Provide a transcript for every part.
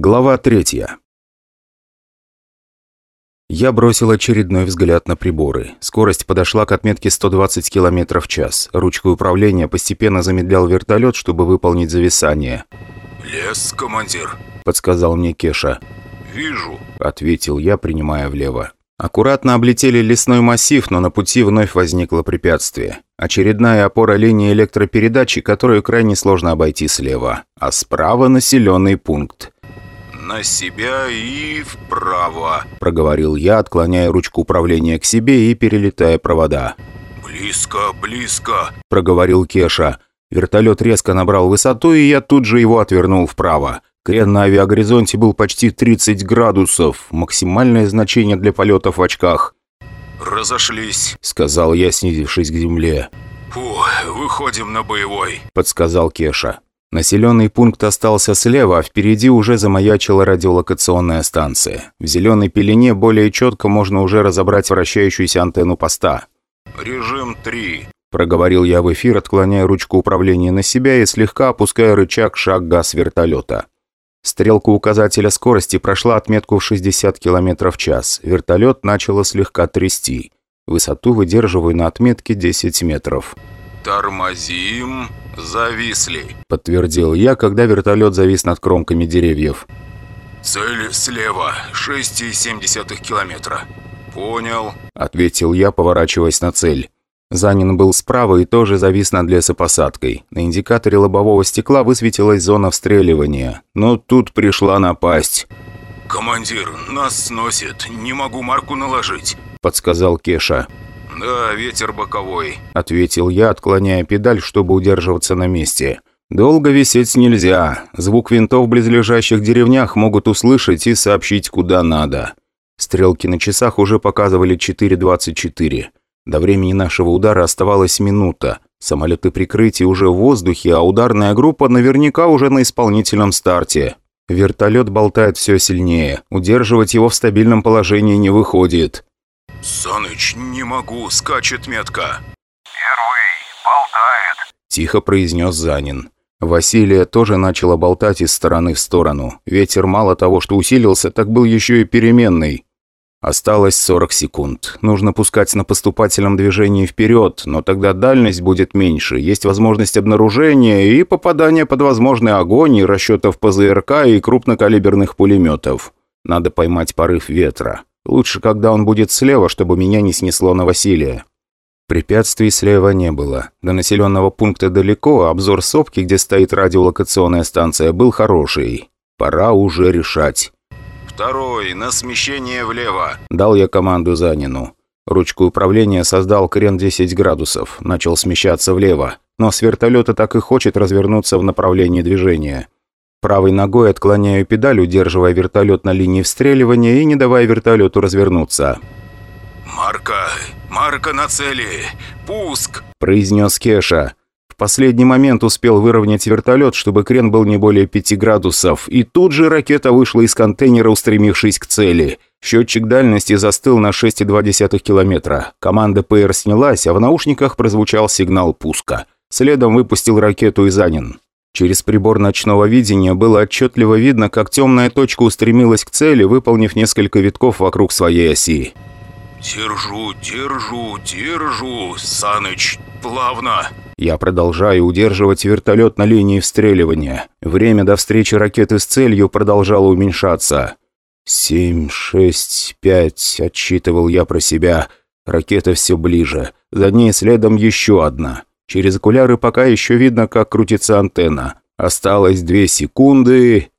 Глава третья. Я бросил очередной взгляд на приборы. Скорость подошла к отметке 120 км в час. Ручкой управления постепенно замедлял вертолет, чтобы выполнить зависание. «Лес, командир», – подсказал мне Кеша. «Вижу», – ответил я, принимая влево. Аккуратно облетели лесной массив, но на пути вновь возникло препятствие. Очередная опора линии электропередачи, которую крайне сложно обойти слева. А справа населенный пункт. «На себя и вправо», – проговорил я, отклоняя ручку управления к себе и перелетая провода. «Близко, близко», – проговорил Кеша. Вертолет резко набрал высоту, и я тут же его отвернул вправо. Крен на авиагоризонте был почти 30 градусов, максимальное значение для полетов в очках. «Разошлись», – сказал я, снизившись к земле. «Фу, выходим на боевой», – подсказал Кеша. Населенный пункт остался слева, а впереди уже замаячила радиолокационная станция. В зеленой пелене более четко можно уже разобрать вращающуюся антенну поста. «Режим 3», – проговорил я в эфир, отклоняя ручку управления на себя и слегка опуская рычаг шаг-газ вертолета. Стрелка указателя скорости прошла отметку в 60 км в час. Вертолет начало слегка трясти. Высоту выдерживаю на отметке 10 метров. «Тормозим, зависли», — подтвердил я, когда вертолет завис над кромками деревьев. «Цель слева, 6,7 километра». «Понял», — ответил я, поворачиваясь на цель. Занин был справа и тоже завис над лесопосадкой. На индикаторе лобового стекла высветилась зона встреливания. Но тут пришла напасть. «Командир, нас сносит. Не могу марку наложить», — подсказал Кеша. «Да, ветер боковой», — ответил я, отклоняя педаль, чтобы удерживаться на месте. «Долго висеть нельзя. Звук винтов в близлежащих деревнях могут услышать и сообщить, куда надо». Стрелки на часах уже показывали 4.24. До времени нашего удара оставалась минута. Самолеты прикрытия уже в воздухе, а ударная группа наверняка уже на исполнительном старте. Вертолет болтает все сильнее. Удерживать его в стабильном положении не выходит. «Саныч, не могу, скачет метка». «Первый, болтает», – тихо произнес Занин. Василия тоже начала болтать из стороны в сторону. Ветер мало того, что усилился, так был еще и переменный. Осталось 40 секунд. Нужно пускать на поступательном движении вперед, но тогда дальность будет меньше, есть возможность обнаружения и попадания под возможный огонь и расчетов ПЗРК и крупнокалиберных пулеметов. Надо поймать порыв ветра. Лучше, когда он будет слева, чтобы меня не снесло на Василия. Препятствий слева не было. До населенного пункта далеко, а обзор сопки, где стоит радиолокационная станция, был хороший. Пора уже решать. «Второй, на смещение влево», – дал я команду Занину. Ручку управления создал крен 10 градусов, начал смещаться влево, но с вертолета так и хочет развернуться в направлении движения. Правой ногой отклоняю педаль, удерживая вертолет на линии встреливания и не давая вертолету развернуться. «Марка! Марка на цели! Пуск!» – произнес Кеша. В последний момент успел выровнять вертолет, чтобы крен был не более 5 градусов, и тут же ракета вышла из контейнера, устремившись к цели. Счетчик дальности застыл на 6,2 километра. Команда ПР снялась, а в наушниках прозвучал сигнал пуска. Следом выпустил ракету Изанин. Через прибор ночного видения было отчетливо видно, как темная точка устремилась к цели, выполнив несколько витков вокруг своей оси. «Держу, держу, держу, Саныч, плавно!» Я продолжаю удерживать вертолет на линии встреливания. Время до встречи ракеты с целью продолжало уменьшаться. «Семь, шесть, пять», — отсчитывал я про себя. Ракета все ближе. За ней следом еще одна. Через окуляры пока еще видно, как крутится антенна. Осталось две секунды.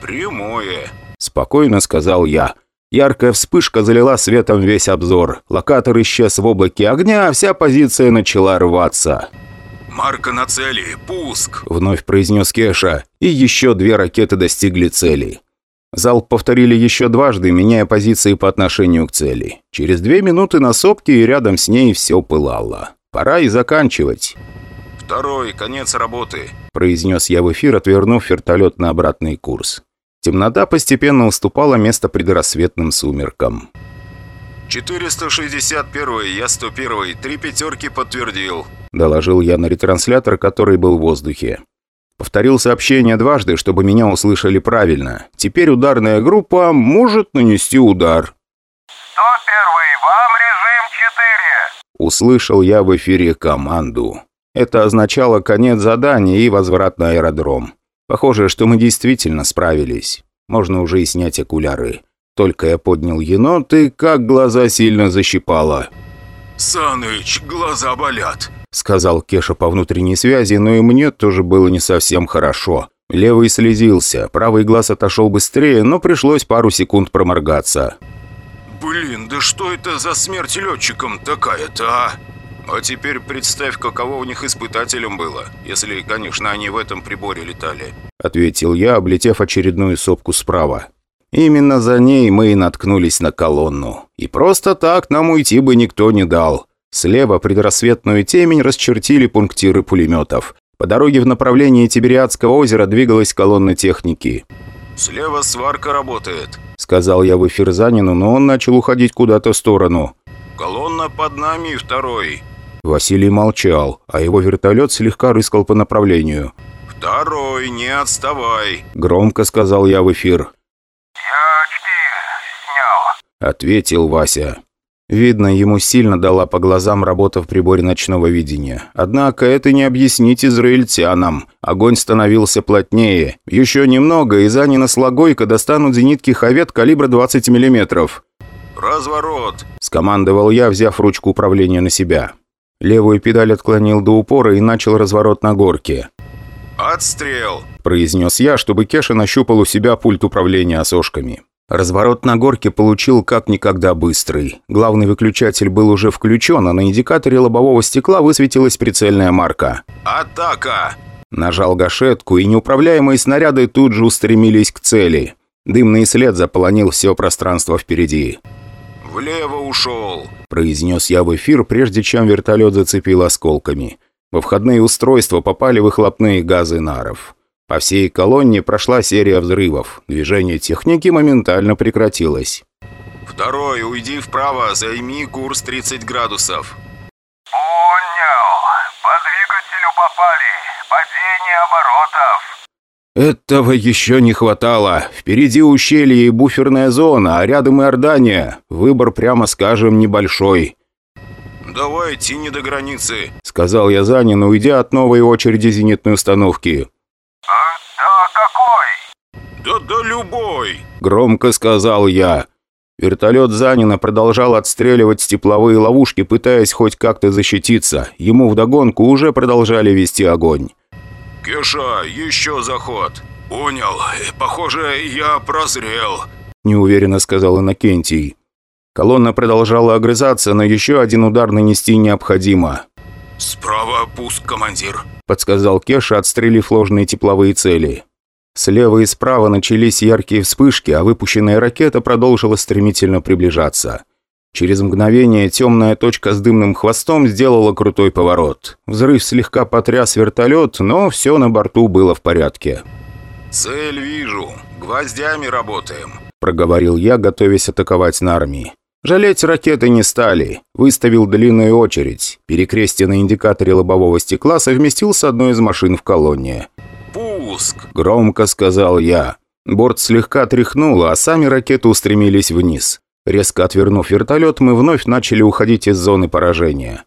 «Прямое», – спокойно сказал я. Яркая вспышка залила светом весь обзор. Локатор исчез в облаке огня, а вся позиция начала рваться. «Марка на цели! Пуск!» – вновь произнес Кеша. И еще две ракеты достигли цели. Залп повторили еще дважды, меняя позиции по отношению к цели. Через две минуты на сопке и рядом с ней все пылало. Пора и заканчивать. «Второй, конец работы», – произнес я в эфир, отвернув вертолет на обратный курс. Темнота постепенно уступала место предрассветным сумеркам. 461 я 101 три пятерки подтвердил», – доложил я на ретранслятор, который был в воздухе. Повторил сообщение дважды, чтобы меня услышали правильно. Теперь ударная группа может нанести удар. 101-й, вам режим 4. Услышал я в эфире команду. Это означало конец задания и возврат на аэродром. Похоже, что мы действительно справились. Можно уже и снять окуляры. Только я поднял енот, и как глаза сильно защипало. «Саныч, глаза болят», — сказал Кеша по внутренней связи, но и мне тоже было не совсем хорошо. Левый слезился, правый глаз отошел быстрее, но пришлось пару секунд проморгаться. «Блин, да что это за смерть летчикам такая-то, а?» «А теперь представь, каково у них испытателям было, если, конечно, они в этом приборе летали», — ответил я, облетев очередную сопку справа. Именно за ней мы и наткнулись на колонну. И просто так нам уйти бы никто не дал. Слева предрассветную темень расчертили пунктиры пулеметов. По дороге в направлении Тибериадского озера двигалась колонна техники. «Слева сварка работает», — сказал я в эфир Занину, но он начал уходить куда-то в сторону. «Колонна под нами, второй». Василий молчал, а его вертолет слегка рыскал по направлению. «Второй, не отставай», — громко сказал я в эфир. Я очки снял. Ответил Вася. Видно, ему сильно дала по глазам работа в приборе ночного видения. Однако это не объяснить израильтянам. Огонь становился плотнее. Еще немного, и Занина с Логойко достанут зенитки «Хавет» калибра 20 миллиметров. «Разворот!» – скомандовал я, взяв ручку управления на себя. Левую педаль отклонил до упора и начал разворот на горке. «Отстрел!» – произнес я, чтобы Кеша нащупал у себя пульт управления осошками. Разворот на горке получил как никогда быстрый. Главный выключатель был уже включен, а на индикаторе лобового стекла высветилась прицельная марка. «Атака!» Нажал гашетку, и неуправляемые снаряды тут же устремились к цели. Дымный след заполонил все пространство впереди. «Влево ушел!» – произнес я в эфир, прежде чем вертолет зацепил осколками. Во входные устройства попали выхлопные газы наров. По всей колонне прошла серия взрывов. Движение техники моментально прекратилось. «Второй, уйди вправо, займи курс 30 градусов». Понял. По двигателю попали. Падение оборотов. Этого еще не хватало. Впереди ущелье и буферная зона, а рядом Иордания. Выбор, прямо скажем, небольшой. «Давай, тяни до границы». — сказал я Занин, уйдя от новой очереди зенитной установки. Да? «Да любой!» Громко сказал я. Вертолет Занина продолжал отстреливать тепловые ловушки, пытаясь хоть как-то защититься. Ему вдогонку уже продолжали вести огонь. «Кеша, еще заход». «Понял. Похоже, я прозрел». Неуверенно сказал Иннокентий. Колонна продолжала огрызаться, но еще один удар нанести необходимо. «Справа пуск, командир». Подсказал Кеша, отстрелив ложные тепловые цели. Слева и справа начались яркие вспышки, а выпущенная ракета продолжила стремительно приближаться. Через мгновение темная точка с дымным хвостом сделала крутой поворот. Взрыв слегка потряс вертолет, но все на борту было в порядке. «Цель вижу. Гвоздями работаем». Проговорил я, готовясь атаковать на армии. Жалеть ракеты не стали. Выставил длинную очередь. Перекрестие на индикаторе лобового стекла совместил с одной из машин в колонне. «Пуск!» – громко сказал я. Борт слегка тряхнуло, а сами ракеты устремились вниз. Резко отвернув вертолет, мы вновь начали уходить из зоны поражения.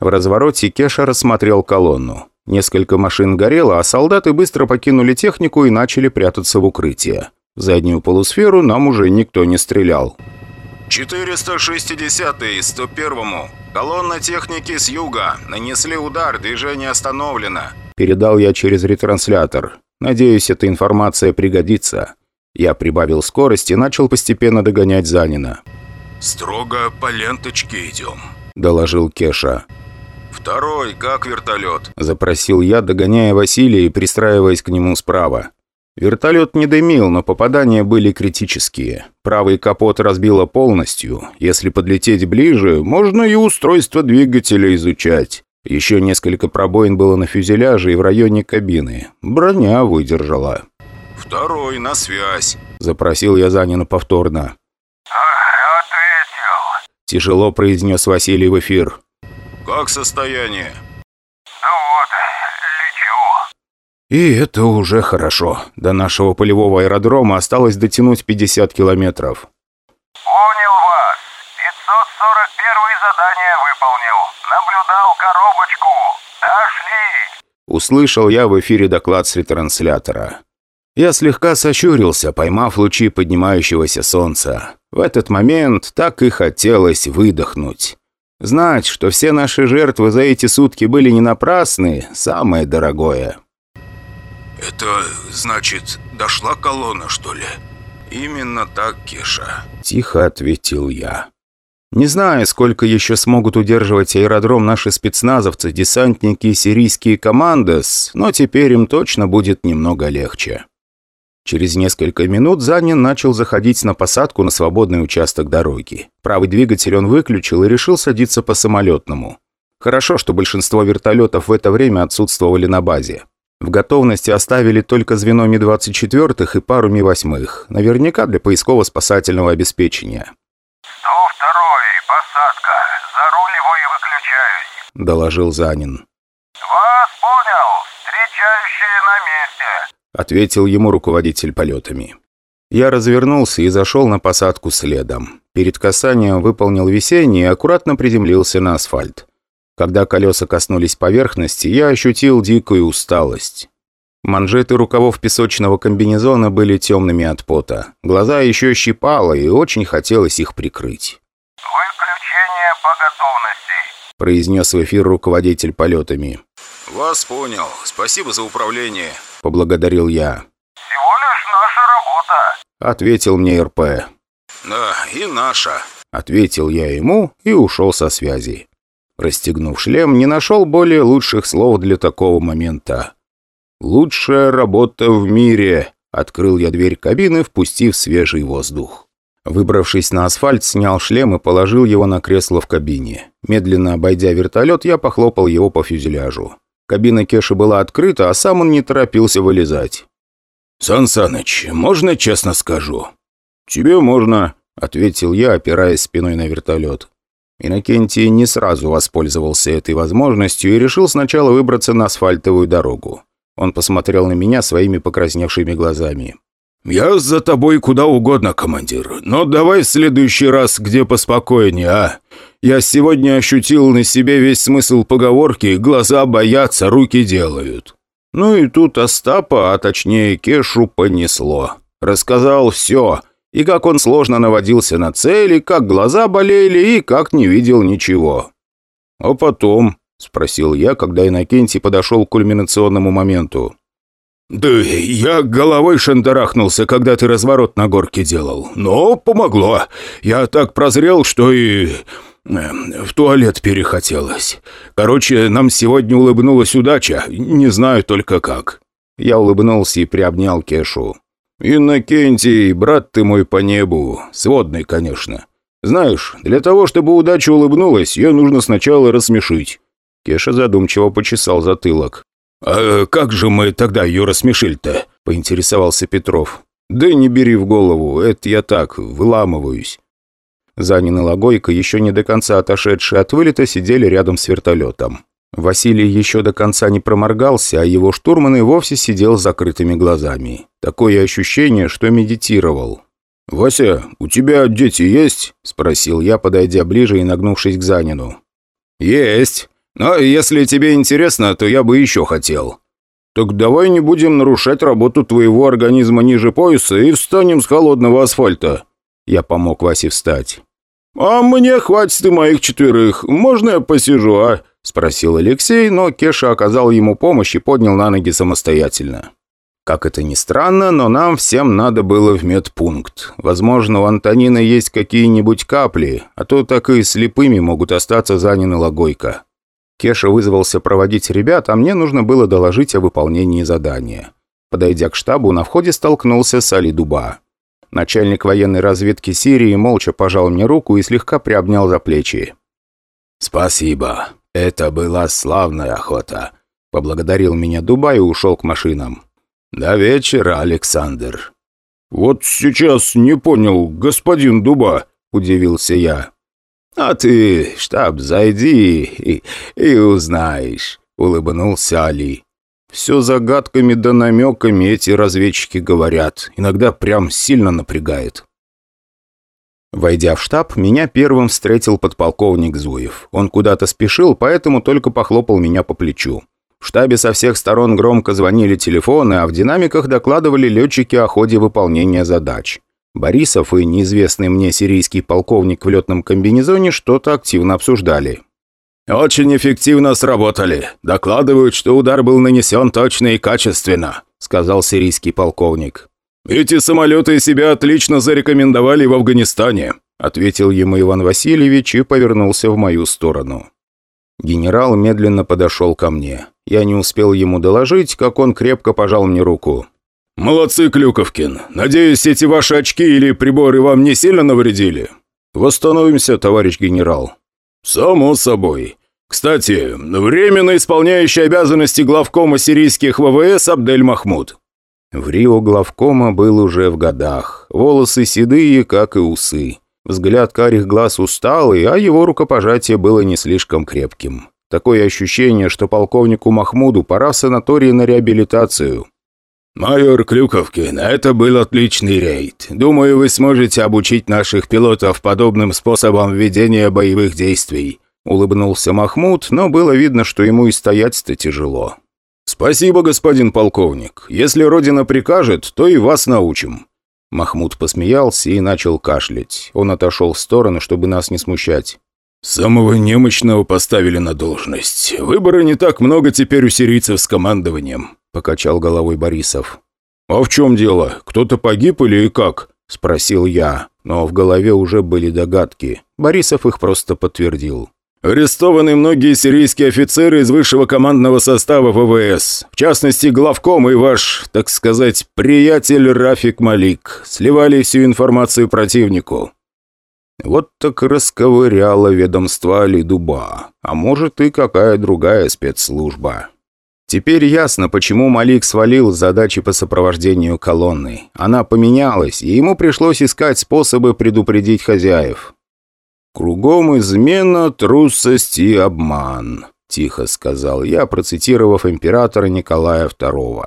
В развороте Кеша рассмотрел колонну. Несколько машин горело, а солдаты быстро покинули технику и начали прятаться в укрытие. В заднюю полусферу нам уже никто не стрелял. 460-й, 101-му. Колонна техники с юга. Нанесли удар, движение остановлено. Передал я через ретранслятор. Надеюсь, эта информация пригодится. Я прибавил скорость и начал постепенно догонять Занина. «Строго по ленточке идем», – доложил Кеша. «Второй, как вертолет?» – запросил я, догоняя Василия и пристраиваясь к нему справа. Вертолет не дымил, но попадания были критические. Правый капот разбило полностью. Если подлететь ближе, можно и устройство двигателя изучать. Еще несколько пробоин было на фюзеляже и в районе кабины. Броня выдержала. «Второй, на связь», – запросил я Занина повторно. А, ответил. Тяжело произнес Василий в эфир. «Как состояние?» Ну вот, лечу. И это уже хорошо. До нашего полевого аэродрома осталось дотянуть 50 километров. Услышал я в эфире доклад с ретранслятора. Я слегка сощурился, поймав лучи поднимающегося солнца. В этот момент так и хотелось выдохнуть. Знать, что все наши жертвы за эти сутки были не напрасны, самое дорогое. «Это, значит, дошла колонна, что ли?» «Именно так, Кеша». Тихо ответил я. Не знаю, сколько еще смогут удерживать аэродром наши спецназовцы, десантники и сирийские командос, но теперь им точно будет немного легче. Через несколько минут Занин начал заходить на посадку на свободный участок дороги. Правый двигатель он выключил и решил садиться по самолетному. Хорошо, что большинство вертолетов в это время отсутствовали на базе. В готовности оставили только звено Ми-24 и пару Ми-8, наверняка для поисково-спасательного обеспечения. 102 посадка. За руль его и выключаюсь. – доложил Занин. Вас понял. Встречающие на месте. – ответил ему руководитель полетами. Я развернулся и зашел на посадку следом. Перед касанием выполнил весенний и аккуратно приземлился на асфальт. Когда колеса коснулись поверхности, я ощутил дикую усталость. Манжеты рукавов песочного комбинезона были темными от пота. Глаза еще щипало, и очень хотелось их прикрыть. Выключение по готовности. Произнес в эфир руководитель полетами. «Вас понял. Спасибо за управление». Поблагодарил я. Всего лишь наша работа. Ответил мне РП. «Да, и наша». Ответил я ему и ушел со связи. Расстегнув шлем, не нашел более лучших слов для такого момента. «Лучшая работа в мире!» Открыл я дверь кабины, впустив свежий воздух. Выбравшись на асфальт, снял шлем и положил его на кресло в кабине. Медленно обойдя вертолет, я похлопал его по фюзеляжу. Кабина Кеши была открыта, а сам он не торопился вылезать. «Сан Саныч, можно честно скажу?» «Тебе можно», — ответил я, опираясь спиной на вертолет. Иннокентий не сразу воспользовался этой возможностью и решил сначала выбраться на асфальтовую дорогу. Он посмотрел на меня своими покрасневшими глазами. «Я за тобой куда угодно, командир, но давай в следующий раз где поспокойнее, а? Я сегодня ощутил на себе весь смысл поговорки «глаза боятся, руки делают». Ну и тут Остапа, а точнее Кешу, понесло. Рассказал все, и как он сложно наводился на цели, как глаза болели и как не видел ничего. «А потом?» – спросил я, когда Иннокентий подошел к кульминационному моменту. «Да я головой шандарахнулся, когда ты разворот на горке делал. Но помогло. Я так прозрел, что и... Э, в туалет перехотелось. Короче, нам сегодня улыбнулась удача. Не знаю только как». Я улыбнулся и приобнял Кешу. «Иннокентий, брат ты мой по небу. Сводный, конечно. Знаешь, для того, чтобы удача улыбнулась, ее нужно сначала рассмешить». Кеша задумчиво почесал затылок. «А как же мы тогда ее рассмешили-то?» – поинтересовался Петров. «Да не бери в голову, это я так, выламываюсь». Занин и Логойко, еще не до конца отошедшие от вылета, сидели рядом с вертолетом. Василий еще до конца не проморгался, а его штурман и вовсе сидел с закрытыми глазами. Такое ощущение, что медитировал. «Вася, у тебя дети есть?» – спросил я, подойдя ближе и нагнувшись к Занину. «Есть. Но если тебе интересно, то я бы еще хотел». «Так давай не будем нарушать работу твоего организма ниже пояса и встанем с холодного асфальта». Я помог Васе встать. «А мне хватит и моих четверых. Можно я посижу, а?» – спросил Алексей, но Кеша оказал ему помощь и поднял на ноги самостоятельно. Как это ни странно, но нам всем надо было в медпункт. Возможно, у Антонина есть какие-нибудь капли, а то так и слепыми могут остаться Занин и Логойко. Кеша вызвался проводить ребят, а мне нужно было доложить о выполнении задания. Подойдя к штабу, на входе столкнулся с Али Дуба. Начальник военной разведки Сирии молча пожал мне руку и слегка приобнял за плечи. «Спасибо. Это была славная охота», — поблагодарил меня Дуба и ушел к машинам. «До вечера, Александр». «Вот сейчас не понял, господин Дуба», — удивился я. «А ты, штаб, зайди и, и узнаешь», — улыбнулся Али. Все загадками да намеками эти разведчики говорят. Иногда прям сильно напрягает. Войдя в штаб, меня первым встретил подполковник Зуев. Он куда-то спешил, поэтому только похлопал меня по плечу. В штабе со всех сторон громко звонили телефоны, а в динамиках докладывали летчики о ходе выполнения задач. Борисов и неизвестный мне сирийский полковник в летном комбинезоне что-то активно обсуждали. «Очень эффективно сработали. Докладывают, что удар был нанесен точно и качественно», — сказал сирийский полковник. «Эти самолеты себя отлично зарекомендовали в Афганистане», — ответил ему Иван Васильевич и повернулся в мою сторону. Генерал медленно подошел ко мне. Я не успел ему доложить, как он крепко пожал мне руку. «Молодцы, Клюковкин. Надеюсь, эти ваши очки или приборы вам не сильно навредили?» «Восстановимся, товарищ генерал». «Само собой. Кстати, временно исполняющий обязанности главкома сирийских ВВС Абдель Махмуд». В Рио главкома был уже в годах. Волосы седые, как и усы. Взгляд карих глаз усталый, а его рукопожатие было не слишком крепким. Такое ощущение, что полковнику Махмуду пора в санаторий на реабилитацию. «Майор Клюковкин, это был отличный рейд. Думаю, вы сможете обучить наших пилотов подобным способом ведения боевых действий», — улыбнулся Махмуд, но было видно, что ему и стоять-то тяжело. «Спасибо, господин полковник. Если Родина прикажет, то и вас научим». Махмуд посмеялся и начал кашлять. Он отошел в сторону, чтобы нас не смущать. «Самого немощного поставили на должность. Выбора не так много теперь у сирийцев с командованием», – покачал головой Борисов. «А в чем дело? Кто-то погиб или как?» – спросил я, но в голове уже были догадки. Борисов их просто подтвердил. Арестованы многие сирийские офицеры из высшего командного состава ВВС. В частности, главком и ваш, так сказать, приятель Рафик Малик. Сливали всю информацию противнику. Вот так расковыряло ведомство Лидуба. А может и какая другая спецслужба. Теперь ясно, почему Малик свалил задачи по сопровождению колонны. Она поменялась, и ему пришлось искать способы предупредить хозяев. «Кругом измена, трусость и обман», – тихо сказал я, процитировав императора Николая II.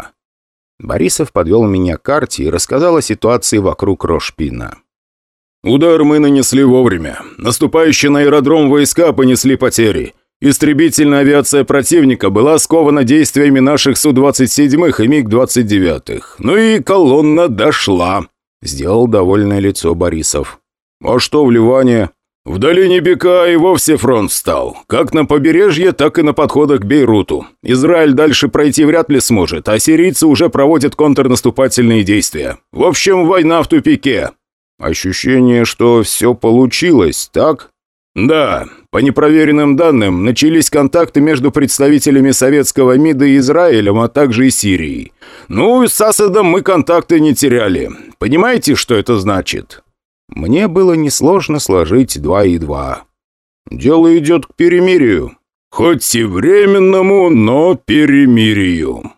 Борисов подвел меня к карте и рассказал о ситуации вокруг Рошпина. Удар мы нанесли вовремя. Наступающие на аэродром войска понесли потери. Истребительная авиация противника была скована действиями наших Су-27 и МиГ-29. Ну и колонна дошла. Сделал довольное лицо Борисов. А что в Ливане? В долине Бека и вовсе фронт встал. Как на побережье, так и на подходах к Бейруту. Израиль дальше пройти вряд ли сможет, а сирийцы уже проводят контрнаступательные действия. В общем, война в тупике. Ощущение, что все получилось, так? Да. По непроверенным данным, начались контакты между представителями советского МИДа и Израилем, а также и Сирией. Ну, с Асадом мы контакты не теряли. Понимаете, что это значит? Мне было несложно сложить два и два. Дело идет к перемирию. Хоть и временному, но перемирию.